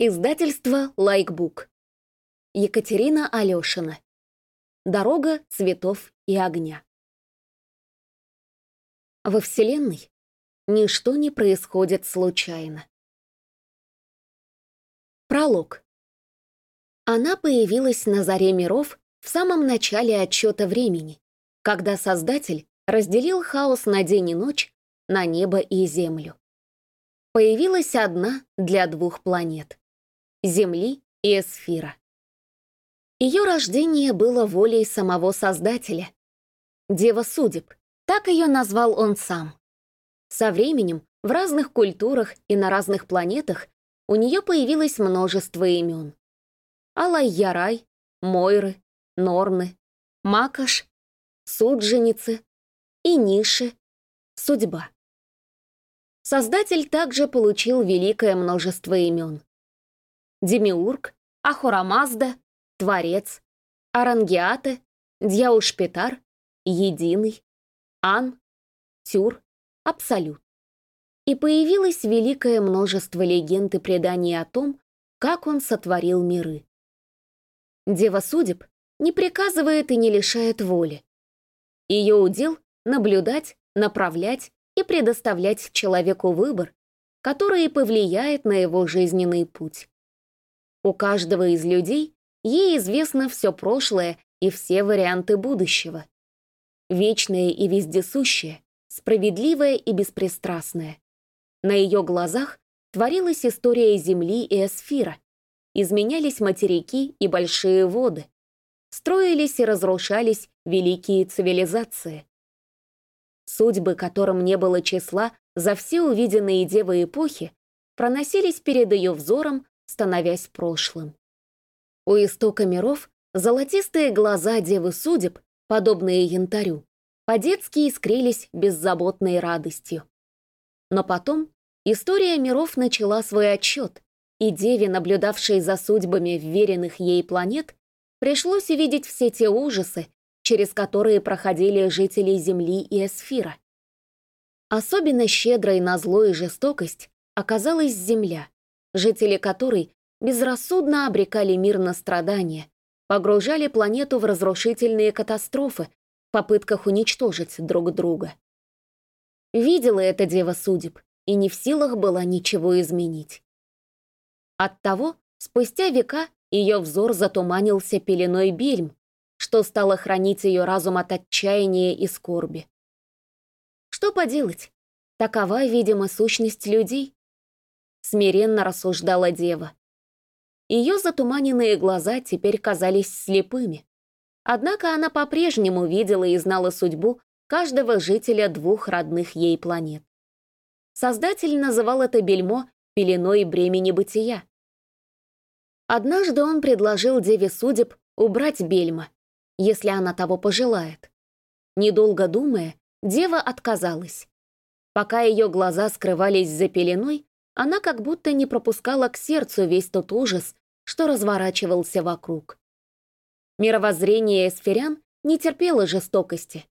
Издательство «Лайкбук». Екатерина Алешина. Дорога цветов и огня. Во Вселенной ничто не происходит случайно. Пролог. Она появилась на заре миров в самом начале отчета времени, когда Создатель разделил хаос на день и ночь, на небо и землю. Появилась одна для двух планет. Земли и Эсфира. Ее рождение было волей самого Создателя. Дева судеб, так ее назвал он сам. Со временем в разных культурах и на разных планетах у нее появилось множество имен. Алай-Ярай, Мойры, Норны, Макаш, Судженицы и Ниши, Судьба. Создатель также получил великое множество имен. Демиург, Ахурамазда, Творец, Арангиате, Дьяушпитар, Единый, Ан, Тюр, Абсолют. И появилось великое множество легенд и преданий о том, как он сотворил миры. Дева судеб не приказывает и не лишает воли. Ее удел — наблюдать, направлять и предоставлять человеку выбор, который и повлияет на его жизненный путь. У каждого из людей ей известно все прошлое и все варианты будущего. Вечное и вездесущее, справедливое и беспристрастное. На ее глазах творилась история Земли и Эсфира. Изменялись материки и большие воды. Строились и разрушались великие цивилизации. Судьбы, которым не было числа за все увиденные девы эпохи, проносились перед ее взором становясь прошлым. У истока миров золотистые глаза девы судеб, подобные янтарю, по-детски искрились беззаботной радостью. Но потом история миров начала свой отчет, и деве, наблюдавшей за судьбами вверенных ей планет, пришлось увидеть все те ужасы, через которые проходили жители Земли и Эсфира. Особенно щедрой на зло и жестокость оказалась Земля, жители которой безрассудно обрекали мир на страдания, погружали планету в разрушительные катастрофы в попытках уничтожить друг друга. Видела эта дева судеб и не в силах была ничего изменить. Оттого, спустя века, ее взор затуманился пеленой бельм, что стало хранить ее разум от отчаяния и скорби. Что поделать? Такова, видимо, сущность людей, смиренно рассуждала дева. Ее затуманенные глаза теперь казались слепыми. Однако она по-прежнему видела и знала судьбу каждого жителя двух родных ей планет. Создатель называл это бельмо пеленой бремени бытия. Однажды он предложил Деве Судеб убрать бельма, если она того пожелает. Недолго думая, Дева отказалась. Пока ее глаза скрывались за пеленой, она как будто не пропускала к сердцу весь тот ужас, что разворачивался вокруг. Мировоззрение эсферян не терпело жестокости,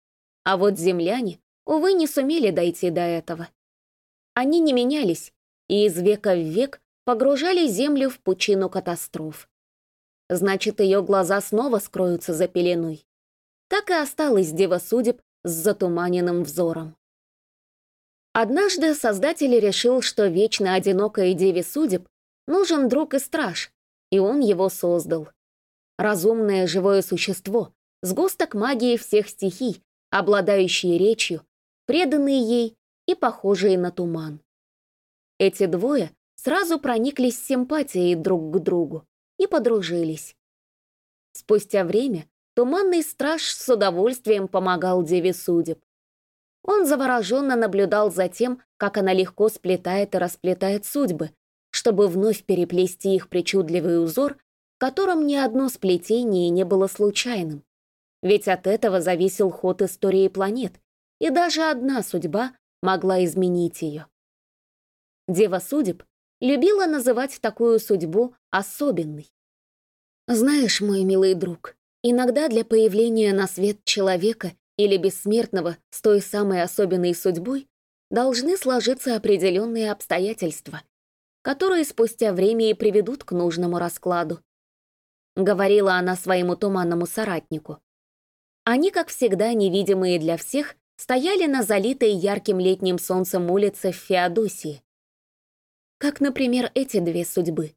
а вот земляне, увы, не сумели дойти до этого. Они не менялись и из века в век погружали Землю в пучину катастроф. Значит, ее глаза снова скроются за пеленой. Так и осталась Дева Судеб с затуманенным взором. Однажды Создатель решил, что вечно одинокой Деве Судеб нужен друг и страж, и он его создал. Разумное живое существо, сгусток магии всех стихий, обладающий речью, преданный ей и похожие на туман. Эти двое сразу прониклись симпатией друг к другу и подружились. Спустя время туманный страж с удовольствием помогал Деве Судеб. Он завороженно наблюдал за тем, как она легко сплетает и расплетает судьбы, чтобы вновь переплести их причудливый узор, в котором ни одно сплетение не было случайным. Ведь от этого зависел ход истории планет, и даже одна судьба могла изменить ее. Дева судеб любила называть такую судьбу особенной. Знаешь, мой милый друг, иногда для появления на свет человека или бессмертного с той самой особенной судьбой должны сложиться определенные обстоятельства. которые спустя время и приведут к нужному раскладу. Говорила она своему туманному соратнику. Они, как всегда, невидимые для всех, стояли на залитой ярким летним солнцем улице в Феодосии. Как, например, эти две судьбы.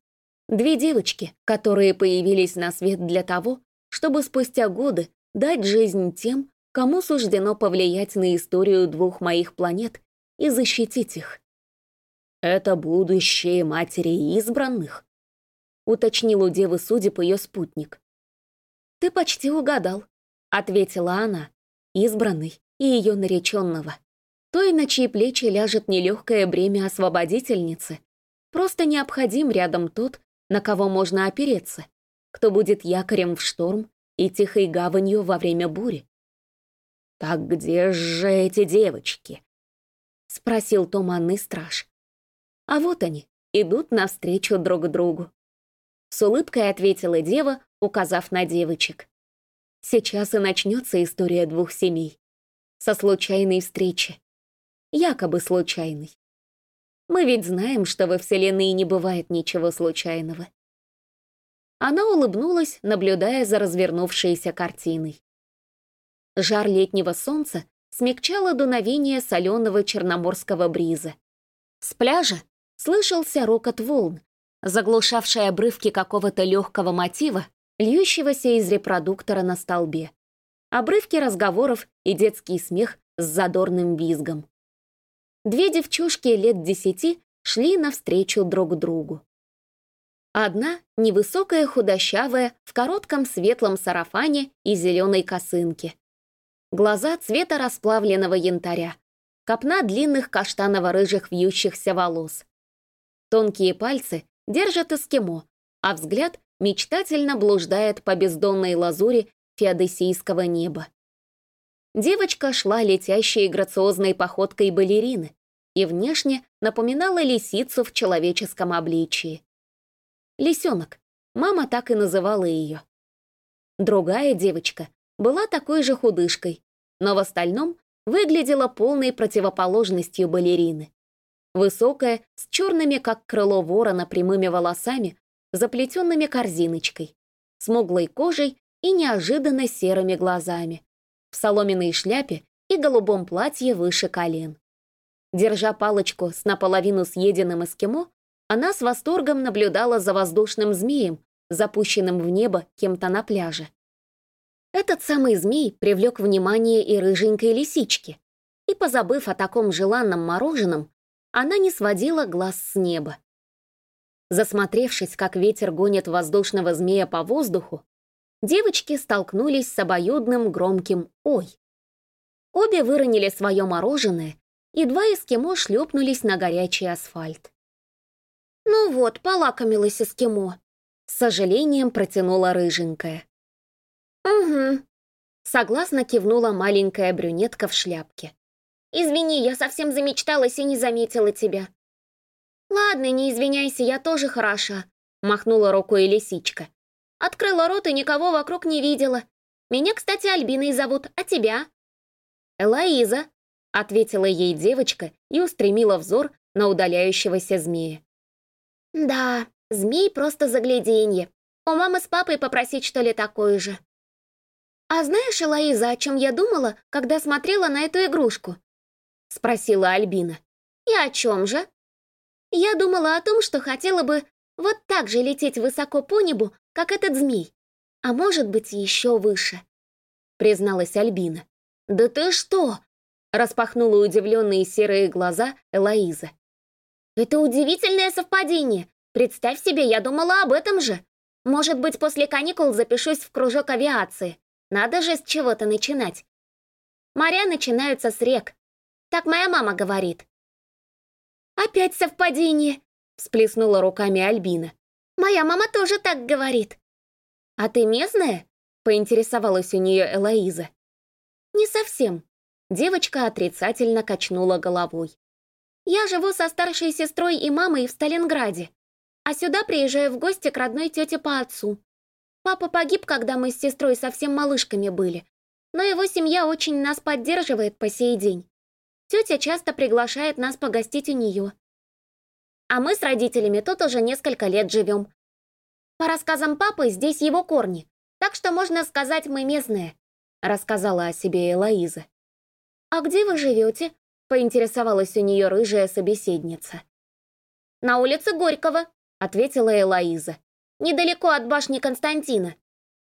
Две девочки, которые появились на свет для того, чтобы спустя годы дать жизнь тем, кому суждено повлиять на историю двух моих планет и защитить их. «Это будущее матери избранных», — уточнил у девы судеб ее спутник. «Ты почти угадал», — ответила она, избранный и ее нареченного. Той, на чьи плечи ляжет нелегкое бремя освободительницы, просто необходим рядом тот, на кого можно опереться, кто будет якорем в шторм и тихой гаванью во время бури. «Так где же эти девочки?» — спросил туманный страж. А вот они, идут навстречу друг другу. С улыбкой ответила дева, указав на девочек. Сейчас и начнется история двух семей. Со случайной встречи. Якобы случайной. Мы ведь знаем, что во Вселенной не бывает ничего случайного. Она улыбнулась, наблюдая за развернувшейся картиной. Жар летнего солнца смягчало дуновение соленого черноморского бриза. С пляжа слышался рокот волн, заглушавший обрывки какого-то легкого мотива, льющегося из репродуктора на столбе. Обрывки разговоров и детский смех с задорным визгом. Две девчушки лет десяти шли навстречу друг другу. Одна — невысокая худощавая, в коротком светлом сарафане и зеленой косынке. Глаза цвета расплавленного янтаря. Копна длинных каштаново-рыжих вьющихся волос. Тонкие пальцы держат эскимо, а взгляд мечтательно блуждает по бездонной лазури феодосийского неба. Девочка шла летящей грациозной походкой балерины и внешне напоминала лисицу в человеческом обличии. Лисенок, мама так и называла ее. Другая девочка была такой же худышкой, но в остальном выглядела полной противоположностью балерины. Высокая, с черными, как крыло ворона, прямыми волосами, заплетенными корзиночкой, смуглой кожей и неожиданно серыми глазами в соломенной шляпе и голубом платье выше колен. Держа палочку с наполовину съеденным эскимо, она с восторгом наблюдала за воздушным змеем, запущенным в небо кем-то на пляже. Этот самый змей привлек внимание и рыженькой лисички, и, позабыв о таком желанном мороженом, она не сводила глаз с неба. Засмотревшись, как ветер гонит воздушного змея по воздуху, девочки столкнулись с обоюдным громким «Ой!». Обе выронили свое мороженое, и два эскимо шлепнулись на горячий асфальт. «Ну вот, полакомилась эскимо», — с сожалением протянула рыженькая. «Угу», — согласно кивнула маленькая брюнетка в шляпке. «Извини, я совсем замечталась и не заметила тебя». «Ладно, не извиняйся, я тоже хороша», — махнула рукой лисичка. Открыла рот и никого вокруг не видела. Меня, кстати, Альбиной зовут, а тебя?» «Элоиза», — ответила ей девочка и устремила взор на удаляющегося змея. «Да, змей просто загляденье. У мамы с папой попросить, что ли, такое же?» «А знаешь, Элоиза, о чем я думала, когда смотрела на эту игрушку?» — спросила Альбина. «И о чем же?» «Я думала о том, что хотела бы вот так же лететь высоко по небу, как этот змей. А может быть, еще выше», — призналась Альбина. «Да ты что?» — распахнула удивленные серые глаза Элоиза. «Это удивительное совпадение. Представь себе, я думала об этом же. Может быть, после каникул запишусь в кружок авиации. Надо же с чего-то начинать. Моря начинаются с рек. Так моя мама говорит». «Опять совпадение!» — всплеснула руками Альбина. Моя мама тоже так говорит». «А ты местная?» — поинтересовалась у нее Элоиза. «Не совсем». Девочка отрицательно качнула головой. «Я живу со старшей сестрой и мамой в Сталинграде, а сюда приезжаю в гости к родной тете по отцу. Папа погиб, когда мы с сестрой совсем малышками были, но его семья очень нас поддерживает по сей день. Тетя часто приглашает нас погостить у нее. А мы с родителями тут уже несколько лет живем. По рассказам папы, здесь его корни, так что можно сказать, мы местные», — рассказала о себе Элоиза. «А где вы живете?» — поинтересовалась у нее рыжая собеседница. «На улице Горького», — ответила Элоиза. «Недалеко от башни Константина».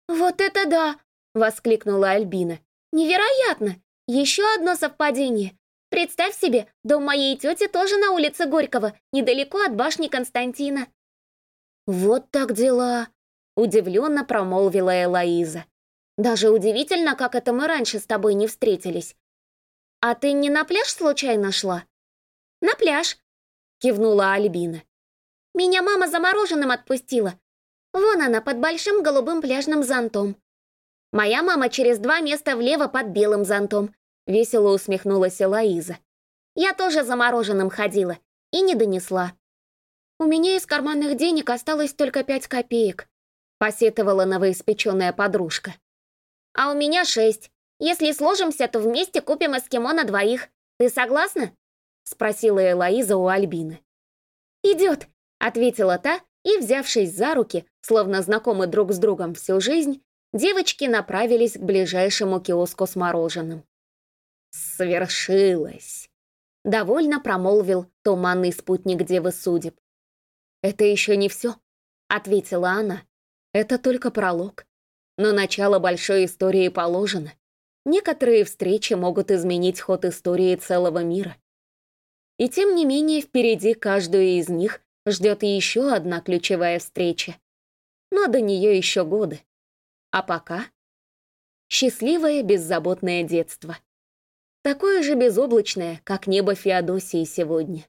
«Вот это да!» — воскликнула Альбина. «Невероятно! Еще одно совпадение. Представь себе, дом моей тети тоже на улице Горького, недалеко от башни Константина». «Вот так дела!» — удивленно промолвила Элоиза. «Даже удивительно, как это мы раньше с тобой не встретились. А ты не на пляж случайно шла?» «На пляж», — кивнула Альбина. «Меня мама замороженным отпустила. Вон она, под большим голубым пляжным зонтом. Моя мама через два места влево под белым зонтом», — весело усмехнулась Элоиза. «Я тоже замороженным ходила и не донесла». «У меня из карманных денег осталось только пять копеек», — посетовала новоиспеченная подружка. «А у меня шесть. Если сложимся, то вместе купим эскимо на двоих. Ты согласна?» — спросила Элоиза у Альбины. «Идет», — ответила та, и, взявшись за руки, словно знакомы друг с другом всю жизнь, девочки направились к ближайшему киоску с мороженым. «Свершилось!» — довольно промолвил туманный спутник Девы Судеб. «Это еще не все», — ответила она. «Это только пролог. Но начало большой истории положено. Некоторые встречи могут изменить ход истории целого мира. И тем не менее впереди каждую из них ждет еще одна ключевая встреча. Но до нее еще годы. А пока... Счастливое, беззаботное детство. Такое же безоблачное, как небо Феодосии сегодня.